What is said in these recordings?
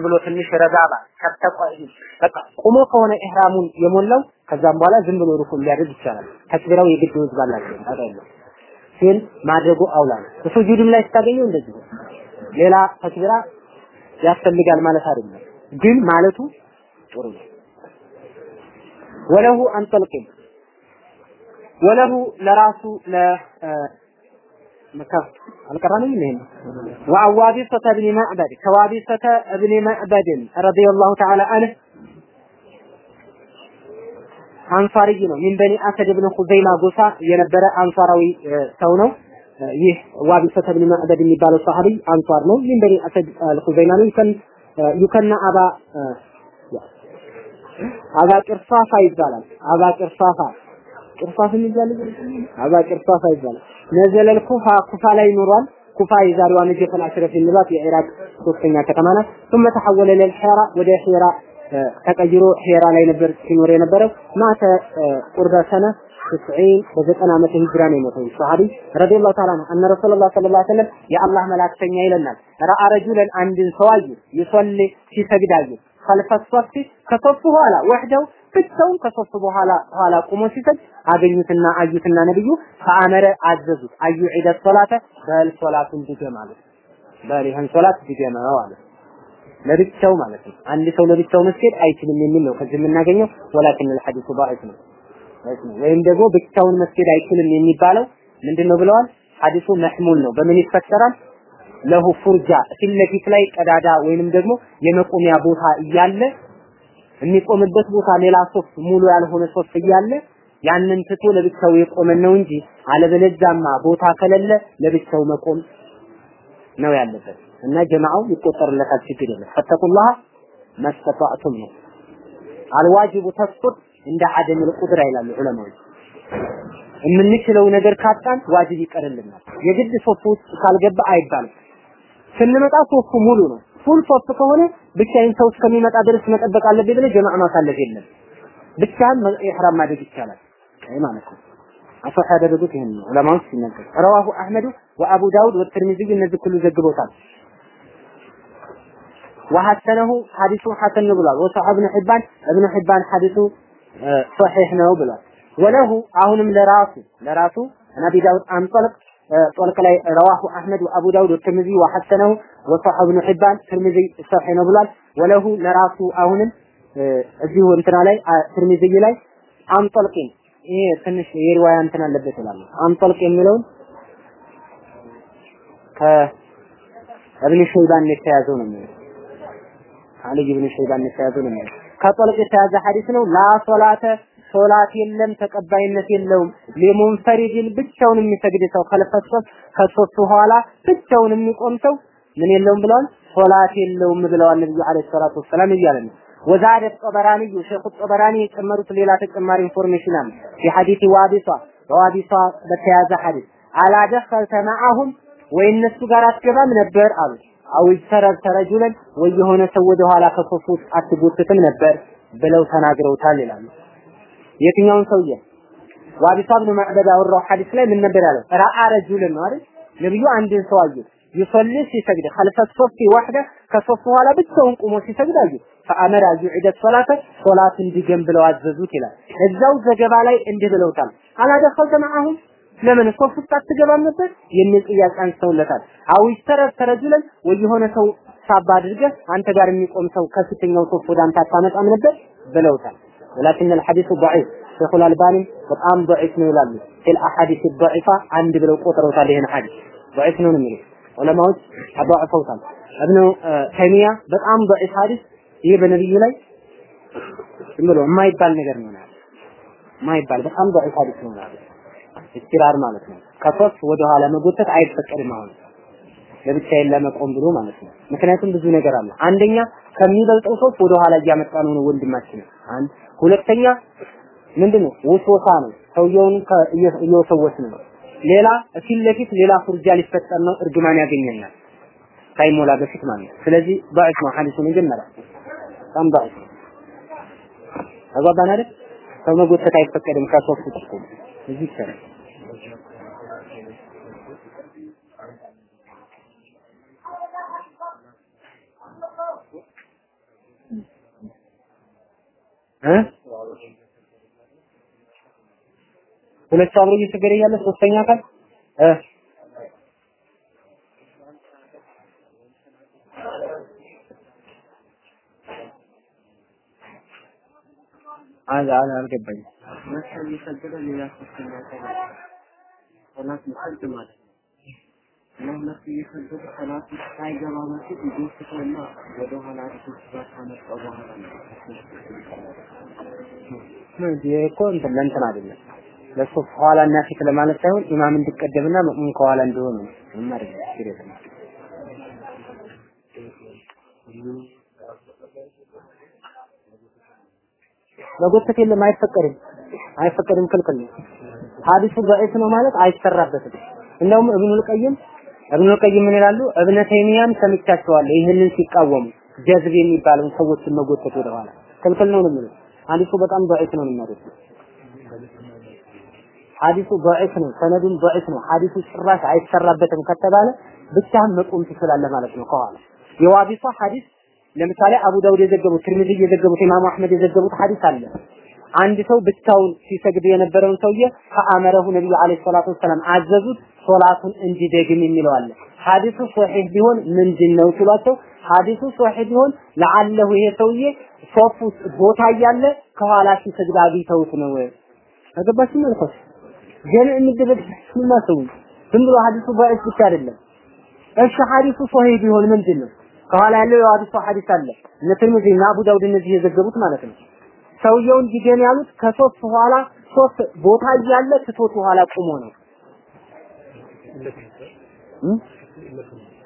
ብሎ ትንሽ ረጋባ ከተቆይ በቃ ቁሞ ከሆነ ኢህራሙን የሞላው ከዛም በኋላ ዝም ብሎ ሩኩ ሊያደርግ ይቻላል። ተክቢራው የግድ ወዝ ባላቸው ታውቃለህ። ግን ማድረጉ አውላ ነው። በሱጁድም ላይ ስታገኘው እንደዚህ ሌላ ተክቢራ ያስፈልጋል ማለት አይደለም፣ ግን ማለቱ ጥሩ ነው። ወለሁ አንጠልቅም ወለሁ ለራሱ ለ አልቀራንም ይሄን ወአዋቢሰተ ብን ማዕበድ ከዋቢሰተ ብን ማዕበድ ረዲየላሁ ተዓላ አንህ አንሳሪይ ነው። ሚን በኒ አሰድ ብን ኹዘይማ ጎሳ የነበረ አንሳራዊ ሰው ነው። ይህ ዋቢሰተ ብን ማዕበድ የሚባለው ሰሃቢ አንሳር ነው። ሚን በኒ አሰድ አልኹዘይማ ነው። ይከን ዩከና አባ አባ ቅርሳፋ ይባላል። አባ ቅርሳፋ ቅርሳፍ የሚባል አባ ቅርሳፋ ይባላል። ነዘለል ኩፋ ኩፋ ላይ ኑሯል። ኩፋ የዛሬዋ ነጀፍ አልአሽረፍ የሚሏት የኢራቅ ሶስተኛ ከተማ ናት። ثم ተሐወለ ለልሒራ ወደ ሒራ ተቀይሮ ሒራ ላይ ነበር ሲኖር የነበረው ማተ ቁርበ ሰነ ትስዒን በዘጠና ዓመተ ሂጅራ ነው የሞተው ሰሃቢ ረዲየላሁ ተዓላ ዐንሁ አነ ረሱላላህ ሰለላሁ ዐለይሂ ወሰለም የአላህ መላእክተኛ ይለናል ረአ ረጁለን አንድን ሰው ይሶሊ ሲሰግድ አዩ ከልፈ ሶፊ ከሶፉ ኋላ ወህደው ብቻውን ከሶፍ በኋላ ኋላ ቆሞ ሲሰግድ አገኙትና አዩትና ነብዩ ፈአመረ አዘዙት አዩ ዒደ ሶላተ በል ሶላቱን ድገም አሉት በል ይህን ሶላት ድገመው አሉት ለብቻው ማለት ነው አንድ ሰው ለብቻው መስገድ አይችልም የሚል ነው ከዚህ የምናገኘው ወላኪን الحديث ضعيف ነው ወይም ደግሞ ብቻውን መስገድ አይችልም የሚባለው ምንድነው ብለዋል ሐዲሱ መህሙል ነው በምን ይፈሰራል ለሁ ፉርጃ ፊት ለፊት ላይ ቀዳዳ ወይንም ደግሞ የመቆሚያ ቦታ እያለ የሚቆምበት ቦታ ሌላ ሶፍት ሙሉ ያልሆነ ሶፍት እያለ ያንን ትቶ ለብቻው የቆመን ነው እንጂ አለበለዚያማ ቦታ ከሌለ ለብቻው መቆም ነው ያለበት። እና ጀማዓው ይቆጠርለታል ችግር የለም። فاتقوا الله ما استطعتم ነው። الواجب تسقط عند عدم القدرة ይላሉ ዑለማዎች። የምንችለው ነገር ካጣን ዋጅብ ይቀርልናል። የግድ ሶፍት ውስጥ ካልገባ አይባልም። ስንመጣ ሶፍቱ ሙሉ ነው። full ሶፍት ከሆነ ብቻዬን ሰው እስከሚመጣ ድረስ መጠበቅ አለብኝ ብለህ ጀማዕ ማሳለፍ የለም። ብቻህን ኢሕራም ማድረግ ይቻላል። ይሄ ማለት ነው። አሶህ ያደረጉት ይህን ነው ዑለማዎች ሲነገር رواه أحمد وأبو داود والترمذي እነዚህ ሁሉ ዘግቦታል። وحسنه ሐዲሱ ሐሰን ነው ብሏል። وصححه ابن حبان እብኑ ሒባን ሐዲሱ ሶሒሕ ነው ብሏል። وله አሁንም ለራሱ ለራሱ ነቢ ዳውድ አንጠልቅ ጦልቅ ላይ ረዋሁ አህመድ ወአቡ ዳውድ ወትርሚዚ ወሐሰነሁ ወሰሐ ኢብኑ ሒባን ትርሚዚ ሰሒህ ነው ብሏል። ወለሁ ለራሱ አሁንም እዚሁ እንትና ላይ ትርሚዚ ላይ አንጠልቂን ይሄ ትንሽ የሪዋያ እንትን አለበት ይላሉ። አንጠልቅ የሚለውን ከእብን ሸይባን የተያዘው ነው የሚለው አሊ ኢብኑ ሸይባን የተያዘው ነው የሚለው ከጠልቅ የተያዘ ሐዲስ ነው። ሶላት የለም ተቀባይነት የለውም። لمنفرد ብቻውን የሚሰግድ ሰው خلف الصف ከሶፍቱ ኋላ ብቻውን የሚቆም ሰው ምን የለውም ብለዋል? ሶላት የለውም ብለዋል ነብዩ عليه الصلاة والسلام እያለ ነው። وزاد الطبراني ሼኹ ጠበራኒ የጨመሩት ሌላ ተጨማሪ information አለ። የሐዲስ ዋቢሷ በዋቢሷ በተያዘ ሐዲስ ألا دخلت معهم ወይ እነሱ ጋር አትገባም ነበር አሉ። أو اجتررت رجلا ወይ የሆነ ሰው ወደ ኋላ ከሶፉ አትጎትትም ነበር ብለው ተናግረውታል ይላሉ። የትኛውን ሰውዬ ዋቢሳ ብን ማዕበድ ያወራው ሐዲስ ላይ ምን ነበር ያለው? رأى رجلا ነው አይደል? ነብዩ አንድን ሰው አዩት يصلي ሲሰግድ خلف الصف وحده ከሶፍ በኋላ ብቻውን ቆሞ ሲሰግድ አዩት። فأمر يعيد الصلاة ሶላት እንዲደግም ብለው አዘዙት ይላል። እዛው ዘገባ ላይ እንዲህ ብለውታል። ألا دخلت معهم ለምን ሶፍ ውስጥ አትገባም ነበር የሚል ጥያቄ አንስተውለታል። አው ይስተረብ ተረጁለን ወይ የሆነ ሰው ሳባ አድርገህ አንተ ጋር የሚቆም ሰው ከፊተኛው ሶፍ ወደ አንተ አታመጣም ነበር ብለውታል። ወላኪን አልሐዲሱ ضعيف ሸይኹ አልባኒ በጣም ضعيف ነው ይላሉ። ፊል አሐዲስ ضعيفة አንድ ብለው ቆጥረውታል ይሄን ሐዲስ ضعيف ነው የሚሉት ዑለማዎች አضعፈውታል። እብኑ ተይሚያ በጣም ضعيف ሐዲስ ይህ በነብዩ ላይ ዝም ብሎ የማይባል ነገር ነው ያለው የማይባል በጣም ضعيف ሐዲስ ነው ያለው ኢስቲራር ማለት ነው። ከሶስት ወደ ኋላ መጎተት አይፈቀድም አሁን ለብቻዬን ለመቆም ብሎ ማለት ነው። ምክንያቱም ብዙ ነገር አለ። አንደኛ ከሚበልጠው ሶስት ወደ ኋላ እያመጣ ነው ወንድማችን አንድ ሁለተኛ ምንድነው ውስወሳ ነው። ሰውየውን እየወሰወስን ነው። ሌላ ፊት ለፊት ሌላ ፍርጃ ሊፈጠር ነው። እርግማን ያገኘናል ሳይሞላ በፊት ማለት ነው። ስለዚህ ባዕት ነው ሐዲሱ መጀመሪያ በጣም ባዕት ነው። ተግባባን አይደል? ሰው መጎተት አይፈቀድም ከሶፍት እዚህ ይቻላል። እ? ሰው አብሮ እየሰገደ እያለ ሶስተኛ አካል እ? አል አል አልገባኝም። ሌላ ሶስተኛ ሰላት ይሰግድ ማለት ነው። እና ሁለቱ እየሰገዱ ሰላት ውስጥ ሳይገባ በፊት ይጎትተውና ወደ ኋላ አድርጎ ስራት ካመጣው በኋላ ነው ይሄ እኮ እንትን ለእንትን አይደለም ለሱ ኋላ እና ፊት ለማለት ሳይሆን ኢማም እንዲቀደምና መእሙም ከኋላ እንዲሆኑ ነው። ምንም አይደለም። ችግር የለም። መጎተት የለም፣ አይፈቀድም፣ አይፈቀድም፣ ክልክል ነው። ሐዲሱ ضعيف ነው ማለት አይሰራበትም። እንደውም እብኑል ቀይም እብኑል ቀይም ምን ይላሉ? እብነ ተይሚያም ሰምቻቸዋለሁ ይህንን ሲቃወሙ ጀዝብ የሚባለውን ሰዎችን መጎተት ወደኋላ ክልክል ነው ነው የሚሉት። ሐዲሱ በጣም ضعيف ነው የሚሉት። ሐዲሱ ضعيف ነው፣ ሰነዱን ضعيف ነው። ሐዲሱ ጭራሽ አይሰራበትም ከተባለ ብቻህን መቆም ትችላለህ ማለት ነው። ከኋላ የዋቢሷ ሐዲስ ለምሳሌ አቡ ዳውድ የዘገቡት ትርሚዚ የዘገቡት ኢማሙ አህመድ የዘገቡት ሐዲስ አለ። አንድ ሰው ብቻውን ሲሰግድ የነበረውን ሰውዬ ፈአመረሁ ነብዩ አለይሂ ሰላቱ ወሰላም አዘዙት ሶላቱን እንዲደግም የሚለው አለ። ሐዲሱ ሶሒህ ቢሆን ምንድን ነው ሲሏቸው ሐዲሱ ሶሒህ ቢሆን ለአለሁ ይሄ ሰውዬ ሶፍ ውስጥ ቦታ እያለ ከኋላ ሲሰግድ አግኝተውት ነው አገባችሁ መልኮስ ግን የሚደረግ ሲመስሉ ዝም ብሎ ሐዲሱ ባይስ ብቻ አይደለም። እሺ ሐዲሱ ሶሒህ ቢሆን ምንድን ነው? ከኋላ ያለው የሐዲሱ ሐዲስ አለ እነ ትርሚዚ እና አቡ ዳውድ እነዚህ የዘገቡት ማለት ነው። ሰውየው እንዲገን ያሉት ከሶስት ኋላ ሶስት ቦታ እያለ ትቶት ኋላ ቁሞ ነው።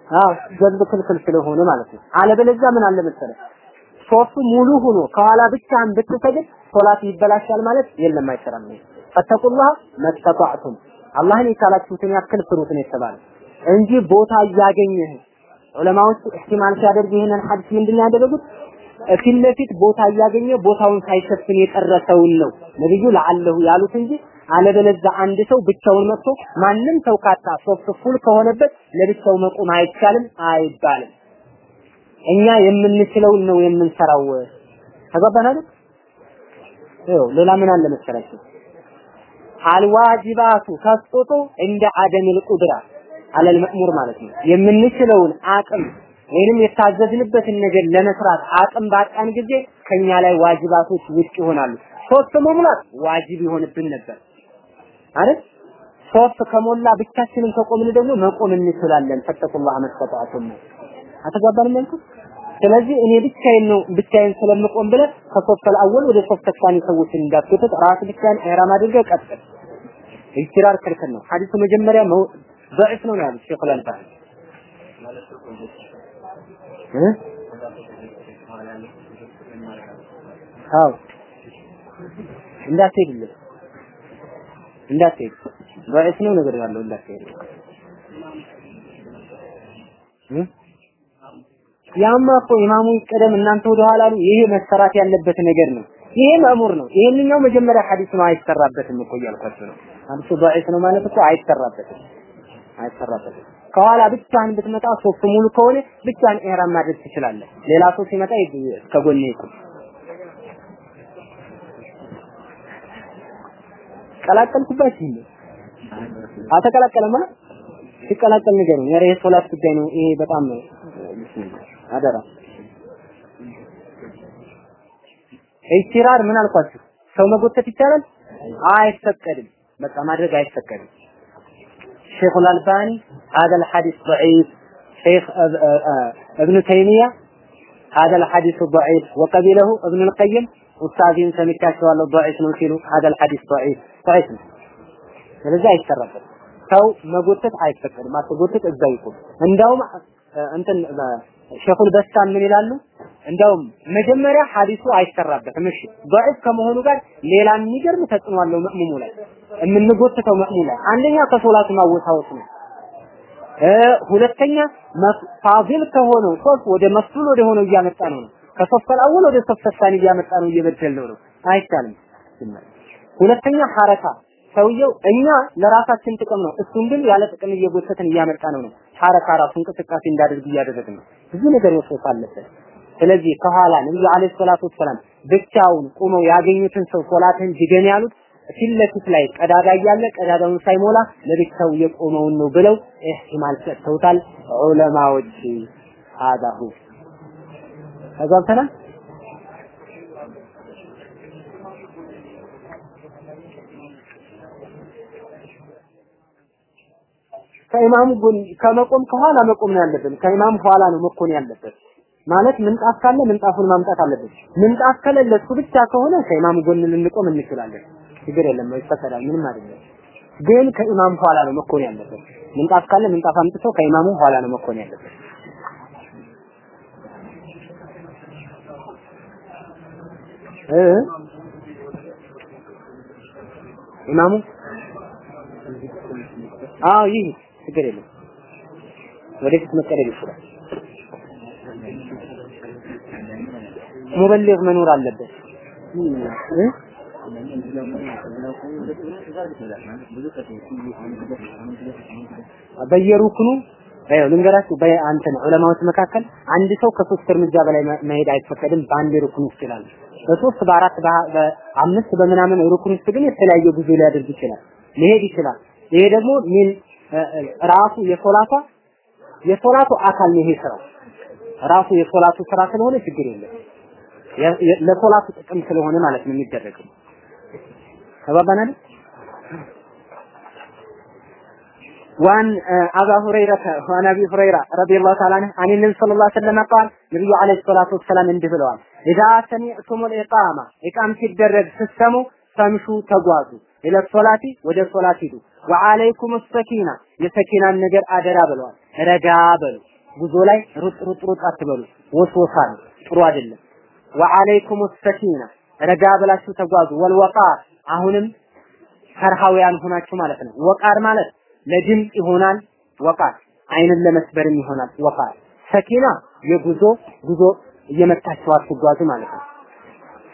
አዎ ጀዝብ ክልክል ስለሆነ ማለት ነው። አለበለዚያ ምን አለ መሰለህ ሶስቱ ሙሉ ሆኖ ከኋላ ብቻህን ብትሰግድ ሶላት ይበላሻል ማለት የለም አይሰራም። ፈተቁላህ ما استطعتم አላህን የቻላችሁትን ያክል ፍሩት ነው የተባለ እንጂ ቦታ እያገኘህ ዑለማዎች احتمال ሲያደርጉ ይሄንን ሐዲስ ምንድን ያደረጉት? ፊት ለፊት ቦታ እያገኘ ቦታውን ሳይሸፍን የቀረሰውን ነው ነብዩ لعله ያሉት እንጂ አለበለዚያ አንድ ሰው ብቻውን መጥቶ ማንም ሰው ካጣ ሶፍት full ከሆነበት ለብቻው መቆም አይቻልም አይባልም። እኛ የምንችለውን ነው የምንሰራው። ተግባባን አይደል? ሌላ ምን አለ መሰላችሁ? አልዋጅባቱ ተስጦቶ እንደ አደሚል ቁድራ አለል መእሙር ማለት ነው። የምንችለውን አቅም ወይንም የታዘዝንበትን ነገር ለመስራት አቅም ባጣን ጊዜ ከኛ ላይ ዋጅባቶች ውጭ ይሆናሉ። ሶስት መሙላት ዋጅብ ይሆንብን ነበር አይደል? ሶስት ከሞላ ብቻችንን ከቆምን ደግሞ መቆም እንችላለን። ፈተቁላህ መስተጣቱም አተጋባንም ያልኩት። ስለዚህ እኔ ብቻዬን ነው ብቻዬን ስለምቆም ብለህ ከሶስት አወል ወደ ሶስት ተካኒ ሰዎችን እንዳትወጥጥ ራስ ብቻህን ኢህራም አድርገህ ቀጥል። ኢጅቲራር ክልክል ነው። ሐዲሱ መጀመሪያ ضعيف ነው ያሉት ሼኹ አልባኒ እ አዎ እንዳትሄድለት እንዳትሄድ ضعيف ነው ነገር ያለው እንዳትሄድ እ ያማ እኮ ኢማሙ ይቀደም እናንተ ወደ ኋላ ነው። ይሄ መሰራት ያለበት ነገር ነው። ይሄ መእሙር ነው። ይሄንኛው መጀመሪያ ሐዲስ ነው አይሰራበትም እኮ እያልኳችሁ ነው። ሐዲሱ ضعيف ነው ማለት እኮ አይሰራበትም አይሰራበትም። ከኋላ ብቻህን ብትመጣ ሶስት ሙሉ ከሆነ ብቻህን ኢህራም ማድረግ ትችላለህ። ሌላ ሰው ሲመጣ ከጎኔ ይቁም። ቀላቀልኩባችሁ እንዴ? አልተቀላቀለማ? ሲቀላቀል ንገረኝ። ኧረ የሶላት ጉዳይ ነው ይሄ በጣም ነው። አደራ ኢስቲራር ምን አልኳችሁ? ሰው መጎተት ይቻላል? አይፈቀድም። በቃ ማድረግ አይፈቀድም። شيخ الألباني هذا الحديث ضعيف شيخ ابن تيمية هذا الحديث ضعيف وقبله ابن القيم أستاذين سمكاش والله ضعيف نوكيلو هذا الحديث ضعيف ضعيف ስለዚህ አይሰራበት ሰው መጎተት አይፈቀድም ማትጎተት እዛው ይቆም እንደውም እንትን ሼኹል በሳም ምን ይላሉ እንደውም መጀመሪያ ሐዲሱ አይሰራበትም እሺ ضعيف ከመሆኑ ጋር ሌላ የሚገርም ተጽዕኖ አለው መእሙሙ ላይ የምንጎትተው መእሙም ላይ አንደኛ ከሶላቱ ማወሳወስ ነው እ ሁለተኛ ፋዚል ከሆነው ሶፍ ወደ መስሉል ወደ ሆነው እያመጣ ነው ከሶፍ አወል ወደ الصف الثاني እያመጣ ነው እየበደልነው ነው። አይቻልም። ሁለተኛ حركة። ሰውየው እኛ ለራሳችን ጥቅም ነው። እሱን ግን ያለ ጥቅም እየጎተትን እያመጣ ነው ነው። ሐረካ ራሱ እንቅስቃሴ እንዳደርግ እያደረግን ነው። ብዙ ነገር ወስወስ አለበት። ስለዚህ ከኋላ ነብዩ አለይሂ ሰላቱ ወሰላም ብቻውን ቁመው ያገኙትን ሰው ሶላትን ድገም ያሉት ፊት ለፊት ላይ ቀዳዳ እያለ ቀዳዳውን ሳይሞላ ለብቻው የቆመውን ነው ብለው ኢህቲማል ሰጥተውታል። ዑለማዎች። አዳሁ ተግባብተናል። ከኢማሙ ጎን ከመቆም ከኋላ መቆም ነው ያለብን። ከኢማሙ ኋላ ነው መኮን ያለበት። ማለት ምንጣፍ ካለ ምንጣፉን ማምጣት አለብን። ምንጣፍ ከሌለ እሱ ብቻ ከሆነ ከኢማሙ ጎን ልንቆም እንችላለን። ችግር የለም፣ ይፈቀዳል። ምንም አይደለም። ግን ከኢማሙ ኋላ ነው መኮን ያለበት። ምንጣፍ ካለ ምንጣፍ አምጥቶ ከኢማሙ ኋላ ነው መኮን ያለበት። ኢማሙ አዎ ይህ ችግር የለም። ወደፊት መቀደም ይችላል። ሙበሊግ መኖር አለበት።? በየሩክኑ ይኸው ልንገራችሁ በአንተን ዑለማዎች መካከል አንድ ሰው ከሶስት እርምጃ በላይ መሄድ አይፈቀድም በአንድ ሩክን ውስጥ ይላል። በሶስት በአራት በአምስት በምናምን ሩክን ውስጥ ግን የተለያየ ጉዞ ሊያደርግ ይችላል፣ ሊሄድ ይችላል። ይሄ ደግሞ ምን ራሱ የሶላቷ የሶላቱ አካል ነው ይሄ ስራ ራሱ የሶላቱ ስራ ስለሆነ ችግር የለም። ለሶላቱ ጥቅም ስለሆነ ማለት ነው የሚደረገው። ተባባናል። وعن أبا هريرة وعن أبي هريرة رضي الله تعالى عنه عن النبي صلى الله عليه وسلم قال النبي عليه الصلاة والسلام እንዲህ ብለዋል إذا سمعتم الإقامة إقام ሲደረግ ስትሰሙ ፈምሹ ተጓዙ ኢለ ሶላቲ ወደ ሶላት ሂዱ ወአለይኩም ሰኪና የሰኪናን ነገር አደራ ብለዋል ረጋ በሉ ጉዞ ላይ ሩጥ ሩጥ ሩጥ አትበሉ ወስወሳ ነው ጥሩ አይደለም ወአለይኩም ሰኪና ረጋ ብላችሁ ተጓዙ ወልወቃር አሁንም ፈርሃውያን ሆናችሁ ማለት ነው ወቃር ማለት ለድምፅ ይሆናል ወቃር አይንን ለመስበርም ይሆናል ወቃር ሰኪና የጉዞ ጉዞ እየመታችሁ አትጓዙ ማለት ነው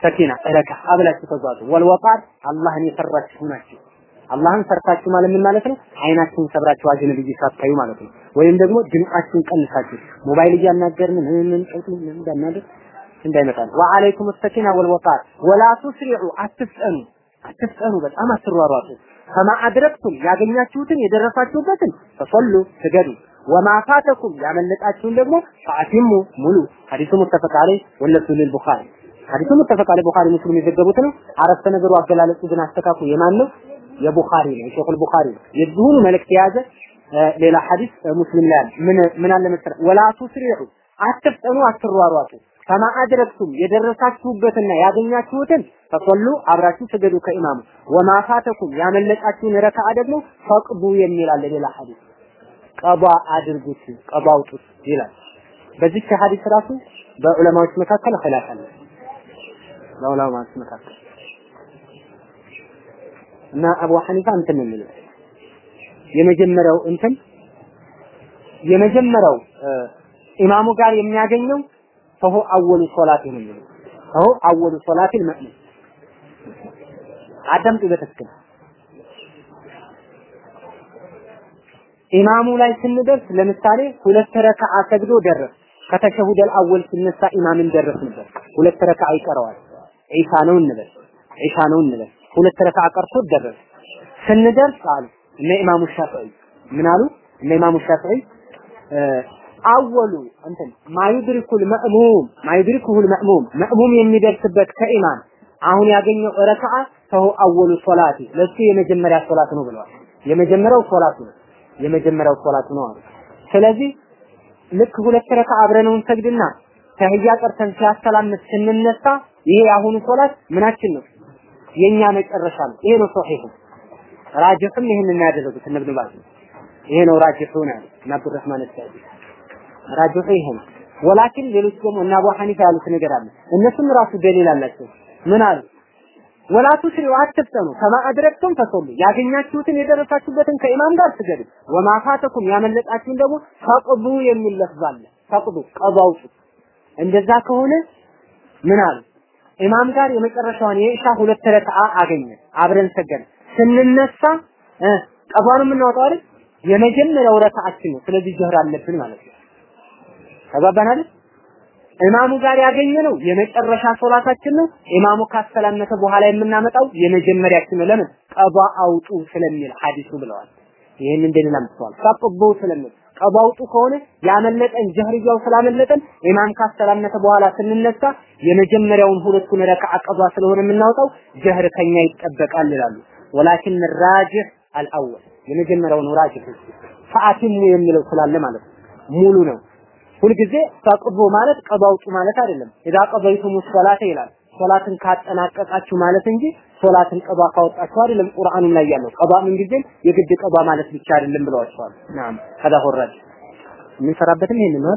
ሰኪና ረጋ አብላችሁ ተጓዙ ወልወቃር አላህን የፈራችሁ ናችሁ አላህን ፈርታችሁ ማለት ምን ማለት ነው? አይናችሁን ሰብራችሁ አጅነብይ ሳታዩ ማለት ነው። ወይም ደግሞ ድምጻችሁን ቀንሳችሁ ሞባይል እያናገርን ምን ምን ቀጥ ምን እንዳናደርግ እንዳይመጣ ነው። ወአለይኩም ሰኪና ወልወቃር ወላ ቱስሪዑ አትፍጠኑ አትፍጠኑ በጣም አትሯሯጡ። ከማ አድረክቱም ያገኛችሁትን የደረሳችሁበትን ፈሰሉ ስገዱ። ወማ ፋተኩም ያመለጣችሁን ደግሞ ፈአቲሙ ሙሉ። ሐዲሱ ሙተፈቅ ዐለይህ ወለቱ ሊልቡኻሪ ሐዲሱ ሙተፈቅ ዐለይህ ቡኻሪ ሙስሊም የዘገቡት ነው። አረፍተ ነገሩ አገላለጹ ግን አስተካኩ የማን ነው? የቡኻሪ ነው የሼኹል ቡኻሪ የዚሁኑ መልእክት የያዘ ሌላ ሐዲስ ሙስሊም ላይ ምን ምን አለ መሰለህ ወላ ቱስሪዑ አትፍጠኑ፣ አትሯሯጡ አድረክቱም የደረሳችሁበትና ያገኛችሁትን ፈሰሉ አብራችሁ ስገዱ ከኢማሙ ወማ ፋተኩም ያመለጣችሁን ረካዓ ደግሞ ፈቅዱ የሚል አለ ሌላ ሐዲስ ቀባ አድርጉት አውጡት ይላል። በዚህ ሐዲስ ራሱ በዑለማዎች መካከል ኺላፍ አለ። በዑለማዎች መካከል እና አቡ ሐኒፋ እንትን ነው የመጀመሪያው እንትን የመጀመሪያው ኢማሙ ጋር የሚያገኘው ፈሆ አወሉ ሶላቴ ነው فهو أول صلاته መእሙም አዳምጡ በትክክል ኢማሙ ላይ ስንደርስ ለምሳሌ ሁለት ረከዓ ሰግዶ ደረስ። ከ التشهد الأول ሲነሳ ኢማምን ደረስ ነበር። ሁለት ረከዓ ይቀረዋል። ዒሻ ነው እንበል። ዒሻ ነው እንበል። ሁለት ረከዓ ቀርቶ ደረስ። ስንደርስ አሉ እነ ኢማሙ ሻፊዒ። ምን አሉ? እነ ኢማሙ ሻፊዒ አወሉ እንትን ما يدرك المأموم ما يدرك المأموم መእሙም የሚደርስበት ከኢማም አሁን ያገኘው ረካዓ فهو أول صلاته ለሱ የመጀመሪያ ሶላት ነው ብለዋል። የመጀመሪያው ሶላቱ ነው የመጀመሪያው ሶላቱ ነው አሉ። ስለዚህ ልክ ሁለት ረካ አብረነው እንሰግድና ተህያ ቀርተን ሲያሰላምት ስንነሳ ይሄ የአሁኑ ሶላት ምናችን ነው? የኛ መጨረሻ ነው። ይሄ ነው ሶሒሁ ራጅሕም ይሄንን ያደረጉት እነ ኢብኑ ባዝ ይሄ ነው ራጅሑ ነው አብዱረህማን ሰዒድ ራጅሑ ይሄ ወላኪን ሌሎች ደግሞ እና አቡ ሐኒፋ ያሉት ነገር አለ። እነሱም ራሱ ደሊል አላቸው። ምን አሉ? ወላ ቱስሪዑ አትፍጠኑ ከማ አድረክቱም ፈሰሉ ያገኛችሁትን የደረሳችሁበትን ከኢማም ጋር ስገዱ። ወማ ፋተኩም ያመለጣችሁን ደግሞ ፈቅዱ የሚል ለፍዝ አለ። ፈቅዱ ቀባውጡ። እንደዛ ከሆነ ምን አሉ? ኢማም ጋር የመጨረሻውን የኢሻ ሁለት ረክዓ አገኘ፣ አብረን ሰገድን። ስንነሳ ቀባውን የምናወጣው አይደል? የመጀመሪያው ረክዓችን ነው። ስለዚህ ጀህር አለብን ማለት ነው። ተባባን አይደል? ኢማሙ ጋር ያገኘነው የመጨረሻ ሶላታችን ነው። ኢማሙ ካሰላመተ በኋላ የምናመጣው የመጀመሪያችን ለምን ቀባ አውጡ ስለሚል ሐዲሱ ብለዋል። ይህን እንደሌላ ምስተዋል ፈቅቡ ስለሚል ቀባ አውጡ ከሆነ ያመለጠን ጀህርያው ስላመለጠን ኢማም ካሰላመተ በኋላ ስንነሳ የመጀመሪያውን ሁለቱን ረክዓ ቀባ ስለሆነ የምናወጣው ጀህር ከኛ ይጠበቃል ይላሉ። ወላኪን ራጅህ አልአወል የመጀመሪያውን ራጅህ ፈአቲሙ የሚለው ስላለ ማለት ነው። ሙሉ ነው። ሁልጊዜ ፈቅዱ ማለት ቀባውጡ ማለት አይደለም። ኢዛ ቀበይቱሙ ሶላተ ይላል። ሶላትን ካጠናቀቃችሁ ማለት እንጂ ሶላትን ቀባ ካወጣችሁ አይደለም። ቁርአኑም ላይ ያለው ቀባ ምን ጊዜም የግድ ቀባ ማለት ብቻ አይደለም ብለዋቸዋል። ናም ከዛ ሆራጅ የምንሰራበትም ይሄን ነው።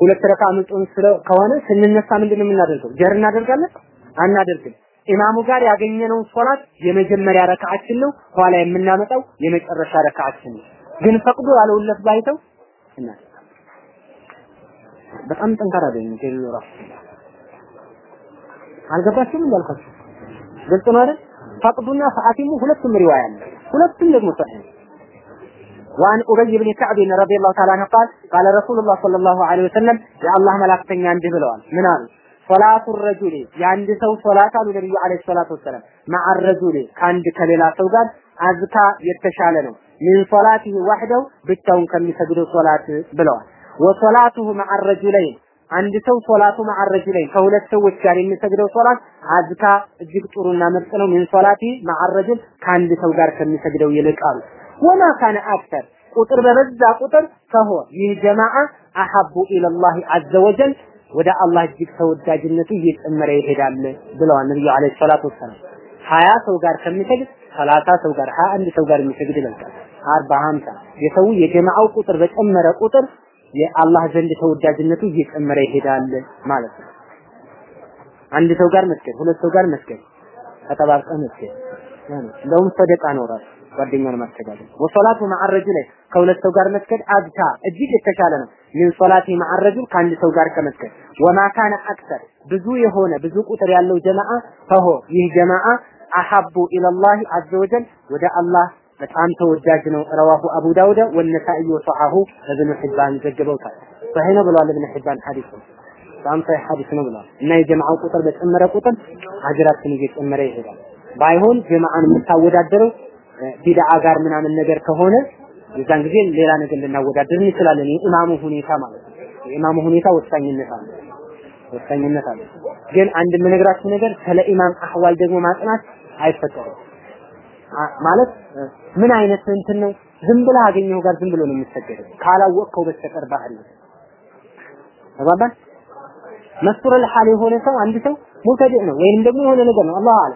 ሁለት ረካ አምልጦን ስለ ከሆነ ስንነሳ ምንድነው የምናደርገው? ጀር እናደርጋለን? አናደርግም። ኢማሙ ጋር ያገኘነውን ሶላት የመጀመሪያ ረካዓችን ነው። ኋላ የምናመጣው የመጨረሻ ረካዓችን ነው። ግን ፈቅዶ ያለውለት ባይተው እና በጣም ጠንካራ አይደለም ጀሊሉ ራሱ። አልገባችሁም እንዳልኳችሁ? ግልጽ ነው አይደል? ፈቅዱና ፈአቲሙ ሁለቱም ሪዋያ አለ። ሁለቱም ደግሞ ሰሒህ وعن أبي بن كعب رضي الله تعالى عنه قال قال رسول الله صلى الله عليه وسلم يا الله ملاكتني عندي بلوان من قال የአንድ ሰው ሶላት አሉ ነብዩ አለይሂ ሰላቱ ወሰለም مع الرجل ከአንድ ከሌላ ሰው ጋር አዝካ የተሻለ ነው። ምን ሶላቲhi ወህደው ብቻውን ከሚሰግደው ሶላት ብለዋል። ወሶላቱሁ መዓ ረጁለይን አንድ ሰው ሶላቱ መዓ ረጁለይን ከሁለት ሰዎች ጋር የሚሰግደው ሶላት أزكى እጅግ ጥሩና ምርጥ ነው من صلاته مع رجل ከአንድ ሰው ጋር ከሚሰግደው ይልቃሉ وما كان أكثر ቁጥር በበዛ ቁጥር ከሆ ይህ ጀማዓ أحب إلى الله عز وجل ወደ አላህ እጅግ ተወዳጅነቱ እየጨመረ ይሄዳል ብለዋል ነብዩ عليه الصلاة والسلام። ሀያ ሰው ጋር ከሚሰግድ ሰላሳ ሰው ጋር ሀያ አንድ ሰው ጋር የሚሰግድ ይበልጣል። አርባ ሀምሳ የሰው የጀማዓው ቁጥር በጨመረ ቁጥር የአላህ ዘንድ ተወዳጅነቱ እየጨመረ ይሄዳል ማለት ነው። አንድ ሰው ጋር መስገድ፣ ሁለት ሰው ጋር መስገድ፣ ተጠባብቀ መስገድ እንደውም ሰደቃ ነው ራሱ ጓደኛን ማስተጋደል وصلاته مع الرجلين ከሁለት ሰው ጋር መስገድ አብታ እጅግ የተሻለ ነው። من صلاته مع رجل ከአንድ ሰው ጋር ከመስገድ وما كان أكثر ብዙ የሆነ ብዙ ቁጥር ያለው ጀማዓ فهو ይህ ጀማዓ أحب إلى الله عز وجل ወደ አላህ በጣም ተወዳጅ ነው። رواه أبو داود والنسائي وصححه እብኑ ሒባን ዘግበውታል። ሰሒህ ነው ብለዋል እብኑ ሒባን ሐዲስ በጣም ሰሒህ ሐዲስ ነው ብለዋል። እና የጀማዓው ቁጥር በጨመረ ቁጥር አጅራችን እየጨመረ ይሄዳል። ባይሆን ጀማዓን የምታወዳደረው ቢድዓ ጋር ምናምን ነገር ከሆነ የዛን ጊዜ ሌላ ነገር ልናወዳደር እንችላለን። የኢማሙ ሁኔታ ማለት ነው። የኢማሙ ሁኔታ ወሳኝነት አለ ወሳኝነት አለ። ግን አንድ የምነግራችሁ ነገር ስለ ኢማም አህዋል ደግሞ ማጥናት አይፈጠርም። ማለት ምን አይነት እንትን ነው? ዝም ብለህ አገኘው ጋር ዝም ብሎ ነው የሚሰገደው ካላወቅከው በስተቀር ባህል ነው። ተባባል መስሩር አልሐል የሆነ ሰው አንድ ሰው ሙብተዲዕ ነው ወይም ደግሞ የሆነ ነገር ነው አላህ አለ።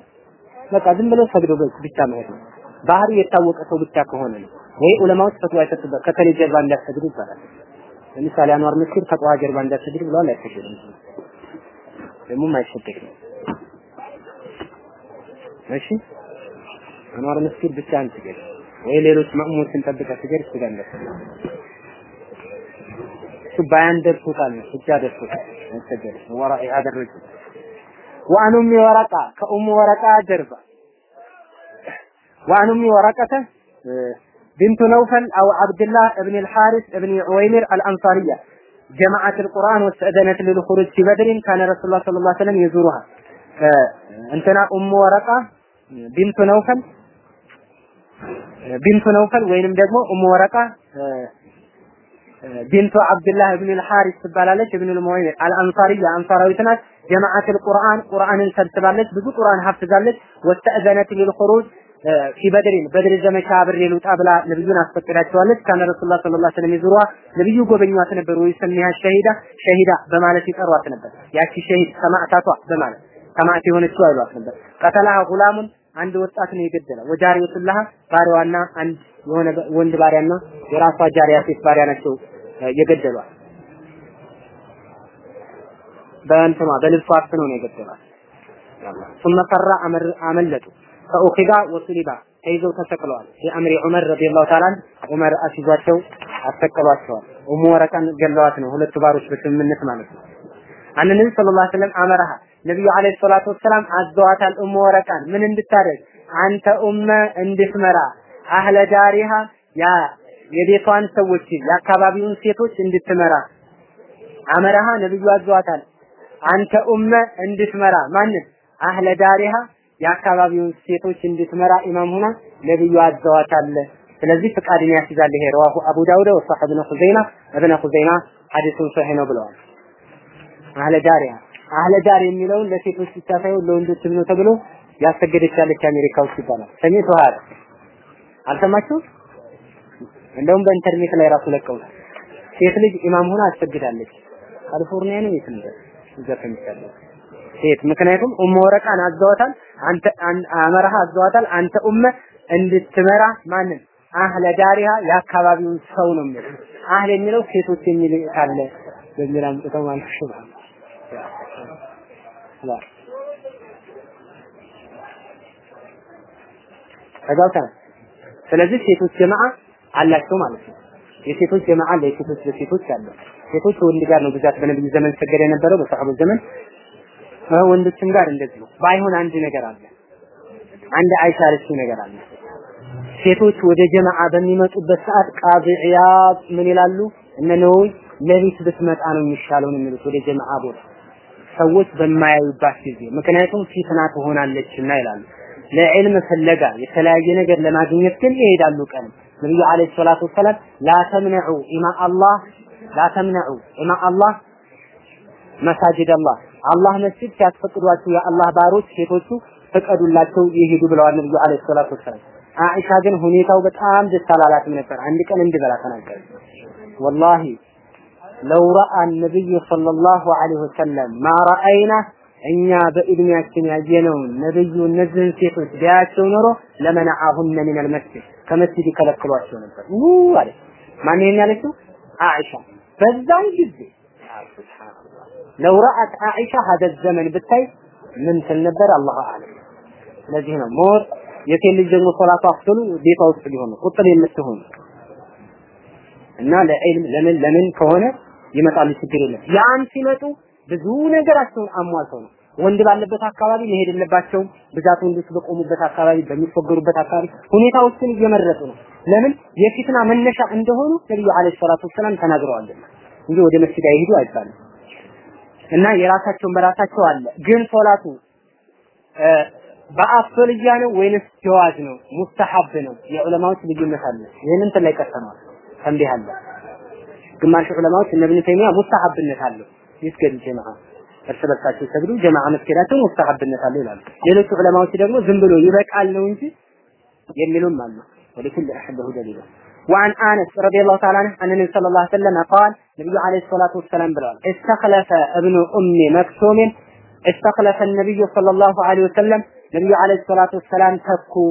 በቃ ዝም ብሎ ሰግዶ ብቻ መሄድ ነው። ባህሪ የታወቀ ሰው ብቻ ከሆነ ነው። ይሄ ዑለማዎች ፈትዋ ይሰጡበት። ከተለይ ጀርባ እንዳትሰግዱ ይባላል። ለምሳሌ አንዋር መስጊድ ከጠዋ ጀርባ እንዳትሰግዱ ብለዋል። አይሰግድም፣ ደግሞም አይሰግድም። እሺ አንዋር መስጊድ ብቻ አንስገድ ወይ ሌሎች መእሙሞችን ጠብቀህ ስገድ እሱ ጋር እንዳትሰግድ። እሱ ባያን ደርሶታል ነው ብቻ ደርሶታል። አይሰገድም። ወራኢ አደረጁ ወአን ኡሚ ወረቃ ከኡሙ ወረቃ ጀርባ وعن أم ورقة بنت نوفل أو عبد الله ابن الحارث ابن عويمر الأنصارية جمعت القرآن واستأذنت للخروج في بدر كان رسول الله صلى الله عليه وسلم يزورها انتنا أم ورقة بنت نوفل ቢንቱ ነውፈል ወይንም ደግሞ ኡሙ ወረቃ ቢንቱ አብድላህ እብን ልሐሪስ ትባላለች። እብን ልሙዒን አልአንሳሪ የአንሳራዊት ናት። ጀማዓት ልቁርአን ቁርአንን ሰብስባለች፣ ብዙ ቁርአን ሀፍዛለች። ወስተእዘነት ሊልኹሩጅ ፊ በድሪን በድር ዘመቻ አብሬ ልውጣ ብላ ነብዩን አስፈቅዳቸዋለች። ካነ ረሱላህ ሰለላሁ ዐለይሂ ወሰለም ይዙሩዋ ነብዩ ጎበኟት ነበር። ወይ ሰሚያ ሸሂዳ ሸሂዳ በማለት ይጠሯት ነበር። ያቺ ሸሂድ ሰማዕታቷ በማለት ሰማዕት የሆነችው አይሏት ነበር። ቀተላሃ ጉላሙን አንድ ወጣት ነው የገደለ። ወጃሪየቱላህ ባሪያዋና አንድ የሆነ ወንድ ባሪያና የራሷ ጃሪያ ሴት ባሪያ ናቸው የገደሏት። በእንትኗ በልብሷ አፍነው ነው የገደሏት። ثم ፈራ አመለጡ ፈኡኺዳ ወሱሊባ ተይዘው ተሰቅለዋል። የአምሪ ዑመር ረዲየላሁ ተዓላ ዑመር አስይዟቸው አሰቀሏቸዋል። ኡሙ ወረቀን ገለዋት ነው ሁለቱ ባሮች በስምምነት ማለት ነው። አን ነብይ ሰለላሁ ዐለይሂ ወሰለም አመረሃ ነብዩ ዐለይሂ ሰላቱ ወሰላም አዘዋታል። ኡሙ ወረቃን ምን እንድታደርግ? አንተ ኡመ እንድትመራ አህለ ዳሪሃ ያ የቤቷን ሰዎች የአካባቢውን ሴቶች እንድትመራ አመረሃ ነብዩ አዘዋታል። አንተ ኡመ እንድትመራ ማንን? አህለ ዳሪሃ የአካባቢውን ሴቶች እንድትመራ ኢማም ሆና ነብዩ አዘዋታል። ስለዚህ ፍቃድን ያስይዛል። ይሄ ረዋሁ አቡ ዳውድ ወሰሐ ኢብኑ ኹዘይማ። ኢብኑ ኹዘይማ ሐዲሱን ሰሂህ ነው ብለዋል። አህለ ዳሪሃ አህለ ዳር የሚለውን ለሴቶች ብቻ ሳይሆን ለወንዶችም ነው ተብሎ ያሰገደች ያለች አሜሪካ ውስጥ ይባላል። ሰሚቱ ሀር አልሰማችሁ እንደውም በኢንተርኔት ላይ ራሱ ለቀው ሴት ልጅ ኢማም ሆና አሰግዳለች። ካሊፎርኒያ ነው የት ነበር ከሚሰለው ሴት ምክንያቱም ኡሙ ወረቃን አዘዋታል አንተ አመራሃ አዘዋታል አንተ ኡመ እንድትመራ ማንን? አህለ ዳሪሃ የአካባቢውን ሰው ነው የሚለው። አህል የሚለው ሴቶች የሚል ካለ በሚል አምጥተው ማለት ነው ተጋውተናል ስለዚህ ሴቶች ጀማዓ አላቸው ማለት ነው። የሴቶች ጀማዓ ለሴቶች ለሴቶች አለ። ሴቶች ወንድ ጋር ነው ብዛት በነብዩ ዘመን ሰገደ የነበረው በሰሃቦች ዘመን ወንዶችም ጋር እንደዚህ ነው። ባይሆን አንድ ነገር አለ። አንድ አይሻ ያለችው ነገር አለ። ሴቶች ወደ ጀማዓ በሚመጡበት ሰዓት ቃዲ ዒያድ ምን ይላሉ? እነ ነወይ ሌሊት ብትመጣ ነው የሚሻለው ነው የሚሉት ወደ ጀማዓ ቦታ ሰዎች በማያዩባት ጊዜ። ምክንያቱም ፊትና ትሆናለችና ይላሉ። ለዕልም ፍለጋ የተለያየ ነገር ለማግኘት ግን ይሄዳሉ ቀን። ነብዩ አለይሂ ሰላቱ ወሰላም ላ ተምነዑ ኢማ አላህ ላ ተምነዑ ኢማ አላህ መሳጅድ አላህ። አላህ መስጂድ ሲያስፈቅዷችሁ የአላህ ባሮች ሴቶቹ ፍቀዱላቸው ይሄዱ ብለዋል ነብዩ አለይሂ ሰላቱ ወሰላም። አኢሻ ግን ሁኔታው በጣም ደስ አላላትም ነበር። አንድ ቀን እንዲበላ ተናገረ። ወላሂ ለው ረአ ነብዩ ሰለላሁ ዐለይሂ ወሰለም ማ ረአይና እኛ በእድሜያችን ያየነውን ነብዩ እነዚህን ሴቶች ቢያቸው ኖሮ ለመነዓሁነ ሚነል መስጂድ ከመስጂድ ይከለክሏቸው ነበር ው አለ ማን ይሄን ያለችው አኢሻ በዛን ጊዜ لو رأت عائشة هذا الزمن ብታይ ምን ትል ነበር الله أعلم ስለዚህ ነው ሞር የሴት ልጅ ደግሞ ሶላቱ አፍደሉ ቤቷ ውስጥ ሊሆን ነው ቁጥር የምትሆን እና ለዒልም ለምን ለምን ከሆነ ይመጣሉ ችግር የለም። ያን ሲመጡ ብዙ ነገራቸውን አሟልተው ነው። ወንድ ባለበት አካባቢ መሄድ የለባቸውም። ብዛት ወንዶች በቆሙበት አካባቢ በሚፎገሩበት አካባቢ ሁኔታዎችን እየመረጡ ነው። ለምን? የፊትና መነሻ እንደሆኑ ነብዩ አለይሂ ሰላቱ ወሰላም ተናግረዋል። እንጂ ወደ መስጊድ አይሄዱ አይባልም። እና የራሳቸውን በራሳቸው አለ። ግን ሶላቱ በአፍልያ ነው ወይንስ ጀዋዝ ነው? ሙስተሐብ ነው። የዑለማዎች ልዩነት አለ። ይህንን ላይ ቀሰነዋል ተንቢህ አለ ግማሽ ዑለማዎች እነ ኢብኑ ተይሚያ ሙስተሐብነት አለው ይስገድ ጀማዓ እርስ በርሳቸው ይሰግዱ ጀማዓ መስገዳቸው ሙስተሐብነት አለው ይላሉ ሌሎች ዑለማዎች ደግሞ ዝም ብሎ ይበቃል ነው እንጂ የሚሉም አሉ ولكل أحد له دليل وعن أنس رضي الله تعالى عنه أن النبي صلى الله عليه وسلم قال النبي عليه الصلاة والسلام بلال استخلف ابن أم مكتوم استخلف النبي صلى الله عليه وسلم النبي عليه الصلاة والسلام تكو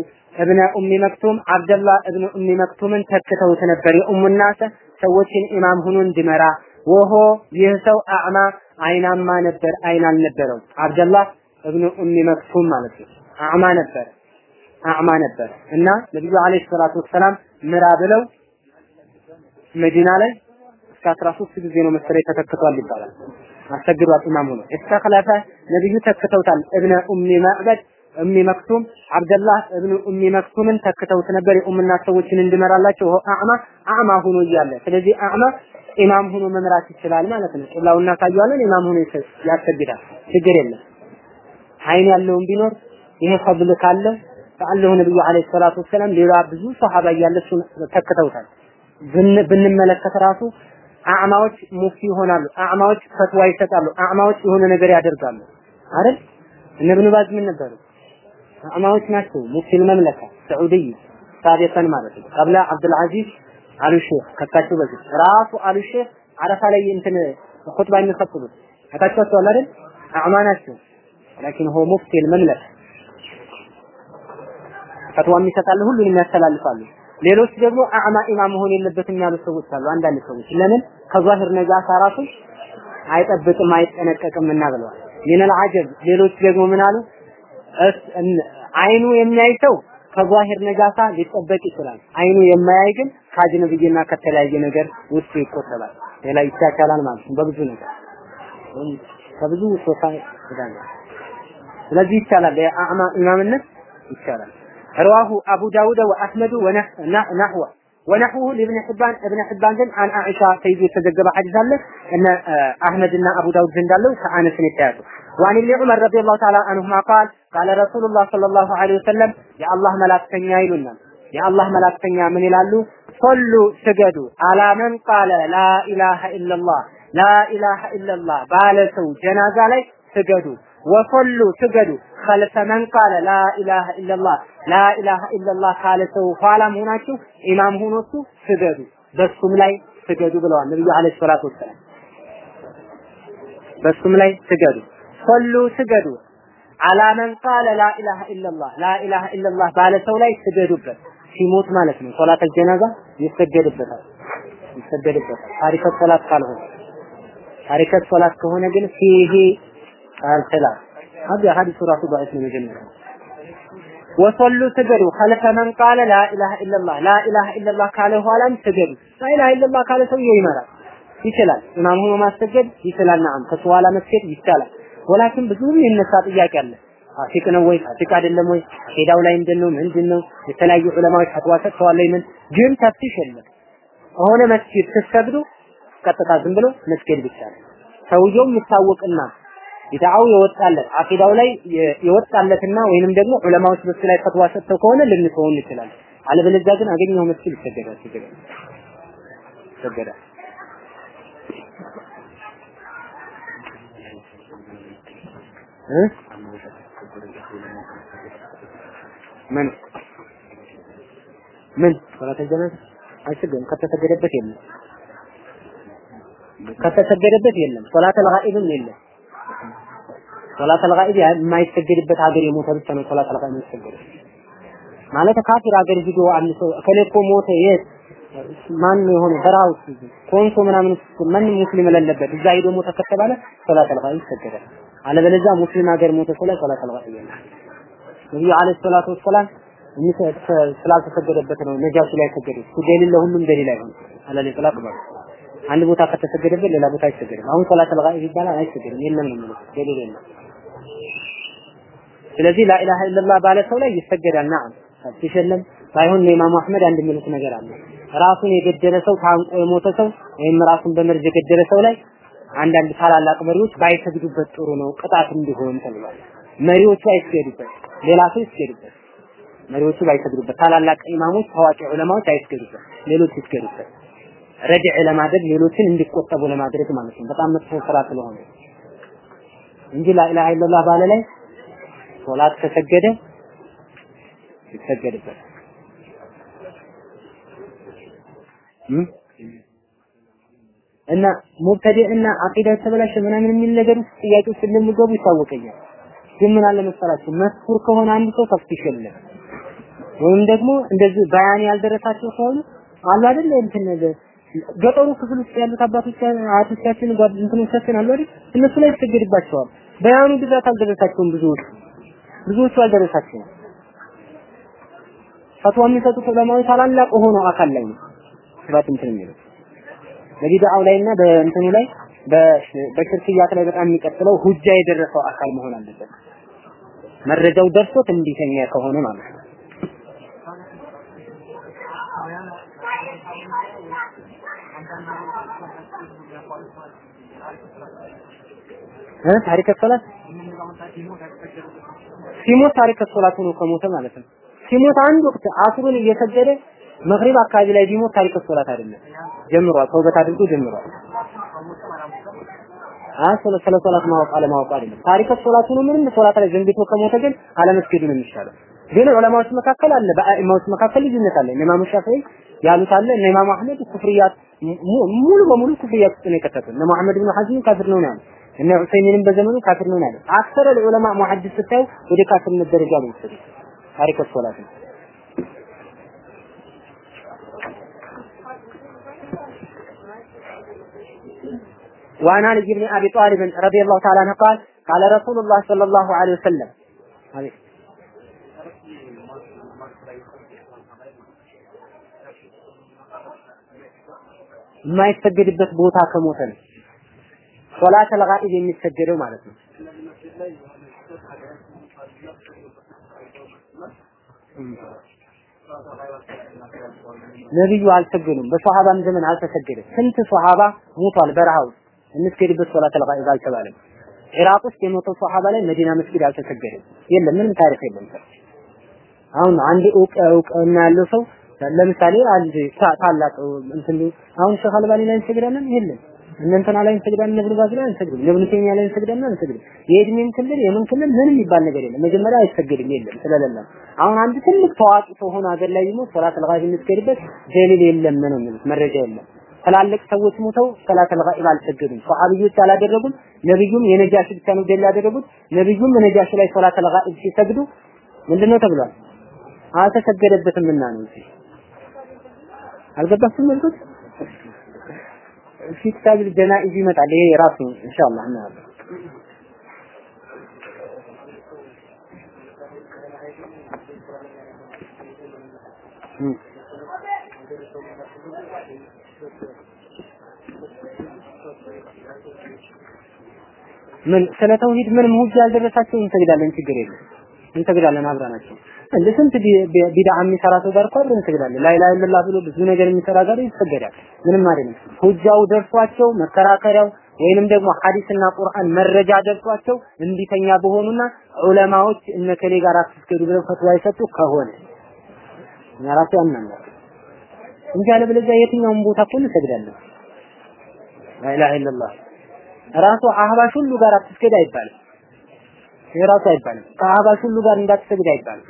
ابن أم مكتوم عبد الله ابن أم مكتوم تكتو تنبر أم الناس ሰዎችን ኢማም ሆኖ እንዲመራ ወሆ ይህ ሰው አዕማ አይናማ ነበር አይን አልነበረው አብደላህ እብኑ ኡሚ መክቱም ማለት ነው። አዕማ ነበር አዕማ ነበር። እና ነብዩ አለይሂ ሰላቱ ወሰላም ምራ ብለው መዲና ላይ እስከ 13 ጊዜ ነው መሰለኝ ተተክቷል ይባላል። አሰግዷት ኢማም ሆኖ። እስተخلፈ ነብዩ ተክተውታል። እብነ ኡሚ ማዕበድ ኡሚ መክቱም አብደላህ እብኑ ኡሚ መክቱምን ተክተውት ነበር። የኡምና ሰዎችን እንዲመራላቸው አዕማ አዕማ ሆኖ እያለ ስለዚህ አዕማ ኢማም ሆኖ መምራት ይችላል ማለት ነው። ቂብላውን እናሳየዋለን። ኢማም ሆኖ ያሰግዳል። ችግር የለም። አይን ያለውን ቢኖር ይሄ ፈضል ካለ ፈአለሁ ነብዩ አለይሂ ሰላቱ ወሰላም ሌላ ብዙ ሷሃባ እያለ እሱን ተክተውታል። ብንመለከት ራሱ አዕማዎች ሙፍቲ ይሆናሉ። አዕማዎች ፈትዋ ይሰጣሉ። አዕማዎች የሆነ ነገር ያደርጋሉ። አይደል? እነ ኢብኑ ባዝ ምን ነበሩ አዕማዎች ናቸው። ሙፍቲ መምለካ ሰዑድይ ሳቢቀን ማለት ነው። ቀብላ አብዱል አዚዝ አሉ ሼህ ከካቸው በፊት። ራሱ አሉ ሼህ አረፋ ላይ እንትን ኹጥባ የሚከፍሉት አታችኋቸዋል አይደል? አዕማ ናቸው። ላኪን ሆ ሙፍቲ መምለካ ፈትዋ የሚሰጣሉ ሁሉንም ያስተላልፋሉ ሌሎች ደግሞ አዕማ ኢማም መሆን የለበትም ያሉ ሰዎች አሉ አንዳንድ ሰዎች። ለምን? ከዛሂር ነጃሳ ራሱ አይጠብቅም አይጠነቀቅም እና ብለዋል። ሚነል አጀብ ሌሎች ደግሞ ምን አሉ አይኑ የሚያይ ሰው ከጓሂር ነጃሳ ሊጠበቅ ይችላል። አይኑ የማያይ ግን ከአጅነብይና ከተለያየ ነገር ውስጡ ይቆጠባል። ሌላ ይቻቻላል ማለት ነው። በብዙ ነገር ከብዙ ሶፋ ይዳል። ስለዚህ ይቻላል፣ የአዕማ ኢማምነት ይቻላል። رواه أبو داود وأحمد ونحوه ونحوه لابن حبان ابن حبان ግን عن عائشة سيد የተዘገበ ሐዲስ አለ እነ አህመድና አቡ ዳውድ ዘንድ አለው ከአነስ ነው وعن ابن عمر رضي الله تعالى عنهما قال قال رسول الله صلى الله عليه وسلم يا الله መላእክተኛ ይሉናል የአላህ መላእክተኛ ምን ይላሉ ሶሉ ስገዱ አላ መን ቃለ ላ ኢላሃ ኢላላህ ላ ኢላሃ ኢላላህ ባለ ሰው ጀናዛ ላይ ስገዱ ወሶሉ ስገዱ ከልፈ መን ቃለ ላ ኢላሃ ኢላላህ ላ ኢላሃ ኢላላህ ካለ ሰው ኋላም ሆናችሁ ኢማም ሆኖሱ ስገዱ በሱም ላይ ስገዱ ብለዋል ነብዩ አለይሂ ሰላቱ ወሰላም በሱም ላይ ስገዱ ሶሉ ስገዱ አላ መን ቃለ ላ ኢላሃ ኢላላህ ላ ኢላሃ ኢላላህ ባለ ሰው ላይ ስገዱበት ሲሞት ማለት ነው ሶላተል ጀናዛ ይሰገድበታል ይሰገድበታል ታሪከ ሶላት ካልሆነ ታሪከ ሶላት ከሆነ ግን ፊሂ አልሰላም هذا حديث ራሱ ضعيف ነው መጀመሪያ ወሰሉ ስገዱ ከልፈ መን ቃለ ላ ኢላሃ ኢላላህ ላ ኢላሃ ኢላላህ ካለ ኋላም ስገዱ ላ ኢላሃ ኢላላህ ካለ ሰውየው ይመራል ይችላል ኢማም ሆኖ ማስገድ ይችላል ናም ከሱ ኋላ መስገድ ይቻላል ወላኪን ብዙ የሚነሳ ጥያቄ አለ። ፋሲቅ ነው ወይ? ፋሲቅ አይደለም ወይ? ሄዳው ላይ ምንድነው? ምንድነው? የተለያዩ ዑለማዎች ፈትዋ ሰጥተዋል ምን? ግን ተፍሲሽ የለም። ሆነ መስጊድ ስትሰግዱ ቀጥታ ዝም ብሎ መስገድ ብቻ ነው። ሰውየው የሚታወቅና ቢድዓው የወጣለት አቂዳው ላይ የወጣለትና ወይንም ደግሞ ዑለማዎች በሱ ላይ ፈትዋ ሰጥተው ከሆነ ልንተው እንችላለን አለበለዚያ ግን አገኘው መስጊድ ይሰገዳል ይሰገዳል ይሰገዳል ምን? ምን? ሶላት ጀናዛ አይሰገድም ከተሰገደበት የለም። ከተሰገደበት የለም። ሶላት አልጋኢብም የለም። ሶላት አልጋኢብ የማይሰገድበት ሀገር የሞተ ብቻ ነው ሶላት አልጋኢብ የሚሰገደው። ማለት ካፊር ሀገር ሂዶ አንድ ሰው ከሌኮ ሞተ የት ማን የሆነ በረሃ ውስጥ ኮንሶ ምናምን ማንም ሙስሊም የሌለበት እዛ ሂዶ ሞተ ከተባለ صلاة الغائب ይሰገዳል አለበለዚያ ሙስሊም ሀገር ሞተ ሰው ላይ صلاة الغائب የለም ነብዩ عليه الصلاة والسلام ስላልተሰገደበት ነው ነጃሺ ላይ ሰገዱት። ደሊል ለሁሉም ደሊል አይሆንም። አላለ ጥላቅ ማለት አንድ ቦታ ከተሰገደበት ሌላ ቦታ አይሰገድም። አሁን صلاة الغائب ይባላል አይሰገድም። የለም ነው ደሊል የለም። ስለዚህ ላኢላሃ ኢለላህ ባለ ሰው ላይ ይሰገዳል። ናም የለም። ባይሆን ለኢማሙ አህመድ አንድ የሚሉት ነገር አለ። ራሱን የገደለ ሰው ታንቆ የሞተ ሰው ወይም ራሱን በመርዝ የገደለ ሰው ላይ አንዳንድ ታላላቅ መሪዎች ባይሰግዱበት ጥሩ ነው፣ ቅጣት እንዲሆን ተብሏል። መሪዎቹ አይስገዱበት፣ ሌላ ሰው ይስገዱበት። መሪዎቹ ባይሰግዱበት፣ ታላላቅ ኢማሞች፣ ታዋቂ ዑለማዎች አይስገዱበት፣ ሌሎች ይስገዱበት። ረድዕ ለማድረግ ሌሎችን እንዲቆጠቡ ለማድረግ ማለት ነው። በጣም መጥፎ ስራ ስለሆነ እንጂ ላኢላሃ ኢለላህ ባለ ላይ ሶላት ከሰገደ ይሰገድበት። እና ሙብተዲዕ እና አቂዳ የተበላሸ ምናምን የሚል ነገር ውስጥ ጥያቄ ውስጥ እንደሚገቡ ይታወቀኛል። ግን ምን አለ መሰላችሁ? መስፉር ከሆነ አንድ ሰው ተፍቲሽ የለም። ወይም ደግሞ እንደዚህ በያን ያልደረሳቸው ከሆነ አሉ አይደል? እንትን ነገር ገጠሩ ክፍል ውስጥ ያሉት አባቶች አያቶቻችን እንትኖቻችን አሉ አይደል? እነሱ ላይ ይሰገድባቸዋል። በያኑ ብዛት አልደረሳቸውም ብዙዎቹ ብዙዎቹ አልደረሳቸውም። ፈትዋ የሚሰጡት ዑለማዎች ታላላቅ ሆነው አካል ላይ ነው ስባት እንትን የሚለው በቢድዓው ላይና በእንትኑ ላይ በሽርክያት ላይ በጣም የሚቀጥለው ሁጃ የደረሰው አካል መሆን አለበት። መረጃው ደርሶት እንዲተኛ ከሆነ ማለት ነው። تارك الصلاة ሲሞት تارك الصلاة ሆኖ ከሞተ ማለት ነው። ሲሞት አንድ ወቅት አስሩን እየሰገደ መግሪብ አካባቢ ላይ ቢሞት تارك الصلاة አይደለም። ጀምሯል፣ ተውበት አድርጎ ጀምሯል። አይ ስለ ሶላት ማወቅ አለማወቅ አይደለም። تارك الصلاة ሆኖ ምንም ሶላት ላይ ዘንግቶ ከሞተ ግን አለመስገዱ ነው የሚሻለው። ግን ዑለማዎች መካከል አለ፣ በአኢማዎች መካከል ልዩነት አለ። ኢማሙ ሻፊዒ ያሉት አለ፣ እነ ኢማሙ አህመድ ኩፍሪያት ሙሉ በሙሉ ኩፍሪያት ውስጥ ነው የከተቱት። እነ መሐመድ ብን ሐዝም ካፊር ነው ያሉት። እነ ዑሰይሚንም በዘመኑ ካፊር ነው ያሉት። አክሰረ ዑለማ ሙሐዲስ ስታዩ ወደ ካፊርነት ደረጃ ነው የወሰዱት ታሪክ ሶላት ነው። وعن علي بن ابي طالب رضي الله تعالى عنه قال قال رسول الله صلى الله عليه وسلم የማይሰገድበት ቦታ ከሞተ ነው ሶላት አልጋኢብ የሚሰገደው ማለት ነው። ነብዩ አልሰገዱም። በሷሃባም ዘመን አልተሰገደም። ስንት ሷሃባ ሞቷል በረሃ ውስጥ እንስገድበት ሶላት አልጋኢብ አልተባለም። ኢራቅ ውስጥ የሞተው ሷሃባ ላይ መዲና መስጊድ አልተሰገደም። የለም ምንም ታሪክ የለም። አሁን አንድ እውቅ እውቅና ያለው ሰው ለምሳሌ አንድ ታላቅ እንትን አሁን ሸህ አልባኒ ላይ እንሰግዳለን? የለም። እነንተና ላይ እንሰግዳለን? ነብሩ ባዝ ላይ እንሰግድም። ነብሩ ተይሚያ ላይ እንሰግዳለን? እንሰግድም የእድሜን ክልል የምን ክልል ምንም የሚባል ነገር የለም። መጀመሪያ አይሰገድም የለም። ስለሌለ አሁን አንድ ትልቅ ታዋቂ ሰው ሆኖ ሀገር ላይ ቢሞት ሶላት አልጋኢብ የሚሰገድበት ደሊል የለም ነው መረጃ የለም ትላልቅ ሰዎች ሞተው ሰላተል ጋኢብ አልሰገዱም። ሰሃቢዮች አላደረጉም። ነብዩም የነጃሽ ብቻ ነው ያደረጉት። ነብዩም ነጃሽ ላይ ሰላተል ጋኢብ ሲሰግዱ ምንድነው ተብሏል? አልተሰገደበትምና ነው እንጂ አልገባችሁም? መልኩት ፊት ታብል ጀናኢዝ ይመጣል። ይሄ ራሱ ኢንሻአላህ እናያለን። Mm-hmm. ምን ስለ ተውሂድ ምንም ሁጅ ያልደረሳቸው እንሰግዳለን ችግር የለም እንሰግዳለን አብረናቸው እንደ ስንት ቢድዓ የሚሰራ ሰው ጋር እኮ አብረን እንሰግዳለን። ላ ኢላሀ ኢለላህ ብሎ ብዙ ነገር የሚሰራ ጋር ይሰገዳል። ምንም አይደለም። ሁጃው ደርሷቸው መከራከሪያው ወይንም ደግሞ ሐዲስና ቁርአን መረጃ ደርሷቸው እንዲተኛ በሆኑና ዑለማዎች እነ ከሌ ጋር አትስገዱ ብለው ፈትዋ የሰጡ ከሆነ እኛ ራሱ ያምናል እንጂ አለበለዚያ የትኛውም ቦታ እኮ እንሰግዳለን። ላ ኢላሀ ኢለላህ ራሱ አህባሽ ሁሉ ጋር አትስገድ አይባልም። የራሱ አይባልም። ከአህባሽ ሁሉ ጋር እንዳትሰግድ አይባልም።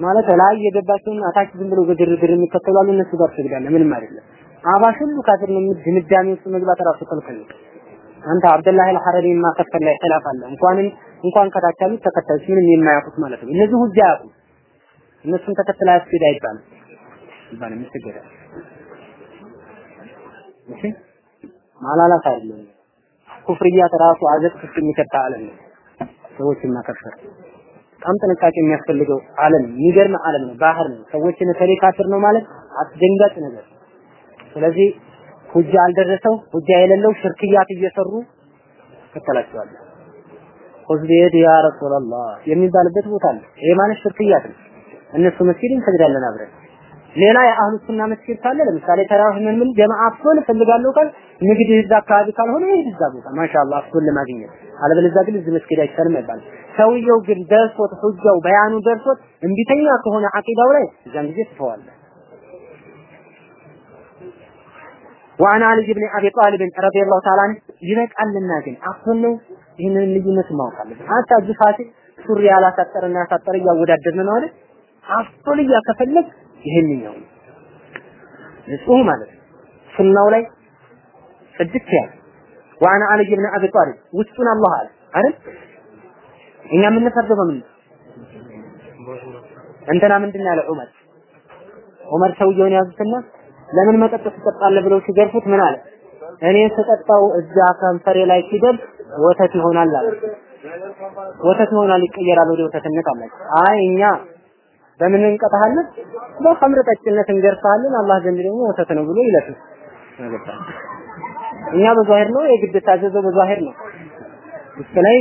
ማለት ላይ የገባቸውን አታች ዝም ብሎ በግርግር የሚከተላሉ እነሱ ጋር ትሰግዳለህ። ምንም አይደለም። አህባሽ ሁሉ ካፊር ነው። ድምዳሜ ውስጥ መግባት ራሱ ክልክል ነው። አንተ አብደላህ አልሐረሪ ማከፈል ላይ ኺላፍ አለ። እንኳን እንኳን ከታች ያሉት ተከታዮች ምንም የማያውቁት ማለት ነው። እነዚህ ሁጃ ያውቁ እነሱን ተከትላ ያስገድ አይባልም። ይሰገዳል። እሺ ማላላት አይደለም። ኩፍርያት ራሱ አዘቅት የሚከታ ዓለም ነው። ሰዎችን ማከፈር በጣም ጥንቃቄ የሚያስፈልገው ዓለም የሚገርም ዓለም ነው። ባህር ነው። ሰዎችን ከሌ ካፍር ነው ማለት አስደንጋጭ ነገር። ስለዚህ ሁጃ አልደረሰው ሁጃ የሌለው ሽርክያት እየሰሩ ከተላቸዋል። ቢየዲ ያ ረሱላላህ የሚባልበት ቦታ አለ። ይሄ ማለት ሽርክያት ነው። እነሱ መስጊድ እንሰግዳለን አብረን። ሌላ የአህሉ ሱና መስጊድ ካለ ለምሳሌ ተራዊህ ምን ምን ጀማዓ አፍሶን እፈልጋለሁ ካል ንግድ እዛ አካባቢ ካልሆነ ይሄድ እዛ ቦታ ማሻአላህ አፍሶን ለማግኘት አለበለዚያ ግን እዚህ መስጊድ አይቻልም አይባልም። ሰውየው ግን ደርሶት ሁጃው በያኑ ደርሶት እንቢተኛ ከሆነ አቂዳው ላይ እዛን ጊዜ ትተዋለህ። وعن علي بن ابي طالب رضي الله تعالى عنه ይበቃልና ግን አሁን ነው ይህንን ልዩነት ማወቅ አለብን። አንተ አጅፋቲ ሱሪ ያላሳጠረና ያሳጠረ እያወዳደርን ነው አይደል? አፍቶልያ ከፈለግ ይሄንኛው ንጹህ ማለት ነው። ሱናው ላይ ጽድት ያለ ዋና አልይ ብን አቢ ጣሊብ ውስጡን አላህ አለ አይደል? እኛ የምንፈርደው በምን እንትና ምንድን ያለ ዑመር ዑመር ሰውየውን ያዙትና ለምን መጠጥ ትጠጣለህ ብለው ሲገርፉት ምን አለ? እኔ ስጠጣው እዛ ከንፈሬ ላይ ሲደርስ ወተት ይሆናል አለ። ወተት ይሆናል ይቀየራል ወደ ወተትነት አላቸው። አይ እኛ በምን እንቀጣሃለን? በኸምር ጠጭነት እንገርፋለን። አላህ ዘንድ ደግሞ ወተት ነው ብሎ ይለፍ እኛ በዛሂር ነው የግድ ታዘዘው በዛሂር ነው። ውስጥ ላይ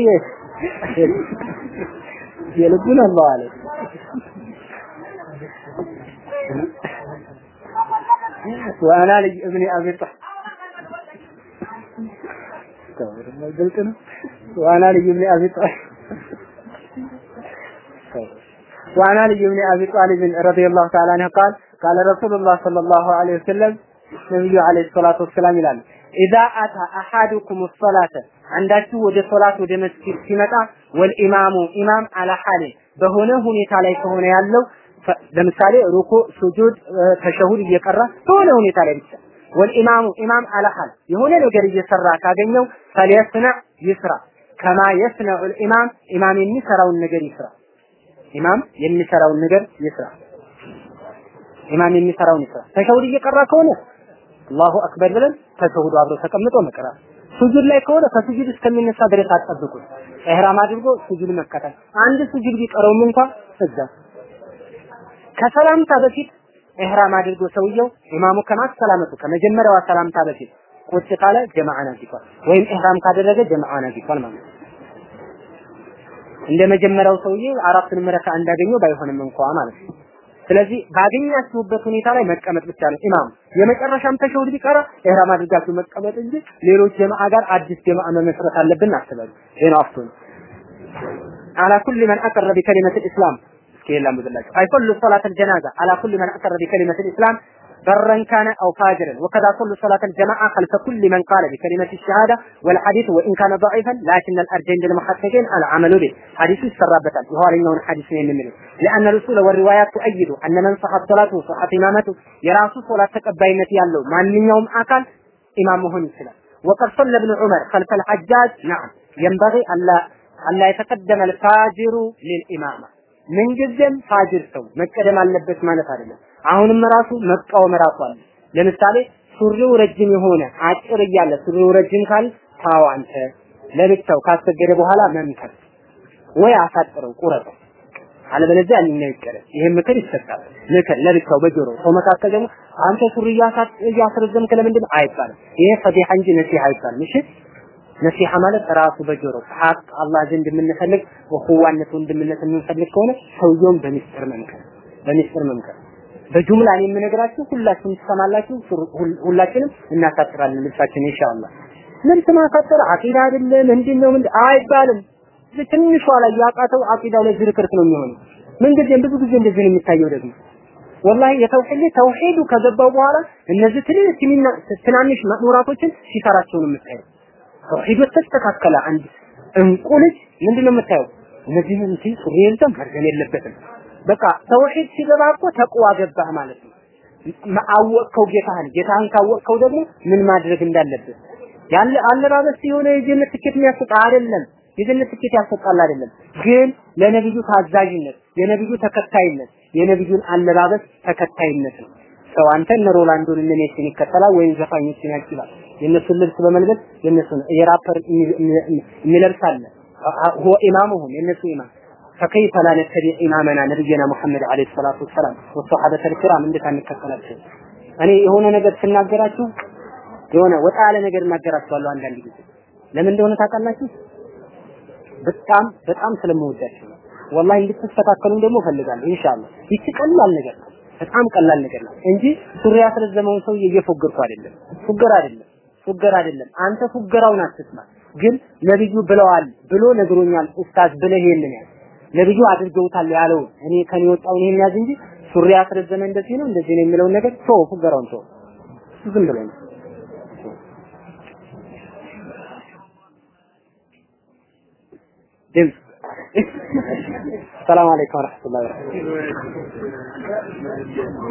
የልቡን አላህ አለ وانا لي ابن ابي طالب قلت له وانا لي ابن ابي طالب وعن علي بن ابي طالب رضي الله تعالى عنه قال قال رسول الله صلى الله عليه وسلم ነብዩ አለይሂ ሰላቱ ወሰላም ይላሉ ኢዛ አታ አሐዱኩም ሰላተ አንዳችሁ ወደ ሶላት ወደ መስጊድ ሲመጣ ወልኢማሙ ኢማም አላ ሐሊ በሆነ ሁኔታ ላይ ከሆነ ያለው ለምሳሌ ሩኩ ሱጁድ ተሸሁድ እየቀራ በሆነ ሁኔታ ላይ ብቻ ወልኢማሙ ኢማም አላ ሐል የሆነ ነገር እየሰራ ካገኘው ፈሊየስና ይስራ ከማ የስነዑ ኢማም ኢማም የሚሰራውን ነገር ይስራ ኢማም የሚሰራውን ነገር ይስራ። ኢማም የሚሰራውን ይስራ። ተሸሁድ እየቀራ ከሆነ الله أكبر ብለን ተሸሁዱ አብሮ ተቀምጦ መቅራት። ሱጁድ ላይ ከሆነ ከሱጁድ እስከሚነሳ ድረስ አጠብቁት ኢህራም አድርጎ ሱጁድ መከተል። አንድ ሱጁድ ቢቀረውም እንኳን እዛ። ከሰላምታ በፊት ኢህራም አድርጎ ሰውየው ኢማሙ ከማሰላመቱ ከመጀመሪያዋ ሰላምታ በፊት ቁጭ ካለ ጀማዓን አግኝቷል ወይም ኢህራም ካደረገ ጀማዓን አግኝቷል ማለት ነው። እንደ መጀመሪያው ሰውዬ አራቱንም ረካ እንዳገኘው ባይሆንም እንኳ ማለት ነው። ስለዚህ ባገኛችሁበት ሁኔታ ላይ መቀመጥ ብቻ ነው ኢማም። የመጨረሻም ተሸሁድ ቢቀራ ኢህራም አድርጋችሁ መቀመጥ እንጂ ሌሎች ጀማዓ ጋር አዲስ ጀማዓ መመስረት አለብን አትበሉ። ይሄ ነው አፍቶን على كل من أقر بكلمة الإسلام እስኪ የለም ብላችሁ አይፈሉ ሶላት الجنازة على كل من أقر بكلمة الإسلام برا كان أو فاجرا. وكذا كل صلاة الجماعة خلف كل من قال بكلمة الشهادة والحديث وإن كان ضعيفا لكن الأرجين عند المحققين العمل به. حديث السرابة وهو لأنه حديث من لأن الرسول والروايات تؤيد أن من صحت صلاته وصح إمامته يراس صلاة تقباينة يالله ما منهم أكل إمام مهن السلام وقد صلى ابن عمر خلف الحجاج. نعم. ينبغي ألا ألا يتقدم الفاجر للإمامة. من جزم فاجر سو. ما تقدم على اللبس ما نفعل አሁንም ራሱ መቃወም ራሱ አለ። ለምሳሌ ሱሪው ረጅም የሆነ አጭር እያለ ሱሪው ረጅም ካል ታው አንተ ለብቻው ካስገደ በኋላ መምከር ወይ አሳጥረው ቁረጠው፣ አለበለዚያ ያኛው ይቀረብ። ይሄን ምክር ይሰጣል። ምክር ለብቻው በጆሮ ሰው መካከል ደግሞ አንተ ሱሪ እያስረዘምክ ለምንድን አይባልም። ይሄ ፈዲሐ እንጂ ነሲሐ አይባልም። እሺ ነሲሐ ማለት ራሱ በጆሮ ሐቅ አላህ ዘንድ የምንፈልግ ወህዋነት ወንድምነት የምንፈልግ ከሆነ ሰውየውን በሚስጥር መምከር በሚስጥር መምከር በጁምላ እኔ የምነግራችሁ ሁላችሁም ትሰማላችሁ፣ ሁላችንም እናሳጥራለን ልብሳችን ኢንሻአላህ። ልብስ ማሳጠር አቂዳ አይደለም ምንድነው ምን አይባልም። ትንሿ ላይ ያቃተው አቂዳው ላይ ዝርክርክ ነው የሚሆነው። ምን ጊዜም ብዙ ጊዜ እንደዚህ ነው የሚታየው ደግሞ ወላሂ የተውሂድ ተውሂዱ ከገባው በኋላ እነዚህ ትናንሽ መኖራቶችን ሲሰራቸው ነው የምታየው። ተውሂዱ ተስተካከለ አንድ እንቁ ልጅ ምንድነው የምታየው? እነዚህ እንትን ሱሪ የለም የለበትም። በቃ ተውሂድ ሲገባ እኮ ተቅዋ ገባህ ማለት ነው። አወቅከው ጌታህን። ጌታህን ካወቅከው ደግሞ ምን ማድረግ እንዳለብህ ያለ አለባበስ የሆነ የጀነት ትኬት የሚያስጣ አይደለም። የጀነት ትኬት ያስጣል አይደለም። ግን ለነብዩ ታዛዥነት፣ የነብዩ ተከታይነት፣ የነብዩን አለባበስ ተከታይነት ነው። ሰው አንተ እነ ሮላንዶን እነ ሜሲን ይከተላል ወይም ዘፋኞችን ያጅባል። የእነሱን ልብስ በመልበስ የእነሱን የራፐር የሚለብስ አለ። ኢማሙሁም የእነሱ ኢማም فكيف لا نتبع إمامنا نبينا محمد عليه الصلاة والسلام والصحابة الكرام እንዴት አንከተላቸው? እኔ የሆነ ነገር ስናገራችሁ የሆነ ወጣ ያለ ነገር እናገራችኋለሁ አንዳንድ ጊዜ ለምን እንደሆነ ታውቃላችሁ? በጣም በጣም ስለምወዳችሁ ነው። ወላሂ እንድትስተካከሉም ደግሞ እፈልጋለሁ ኢንሻአላህ። ይቺ ቀላል ነገር ነው። በጣም ቀላል ነገር ነው እንጂ ሱሪ ያስረዘመውን ሰው እየፎገርኩ አይደለም። ፉገር አይደለም ፉገር አይደለም። አንተ ፉገራውን አትስማ። ግን ነብዩ ብለዋል ብሎ ነግሮኛል ኡስታዝ ብለህ ይሄንን ያዝ። ነብዩ አድርገውታል ያለው እኔ ከኔ ወጣውን ይሄን ያዝ እንጂ ሱሪ ያስረዘመ እንደዚህ ነው እንደዚህ ነው የሚለውን ነገር ተው፣ ፉገራውን ተው። ዝም ብሎ ነው ድምፅ ሰላም አለይኩም ወረህመቱላሂ ወበረካቱህ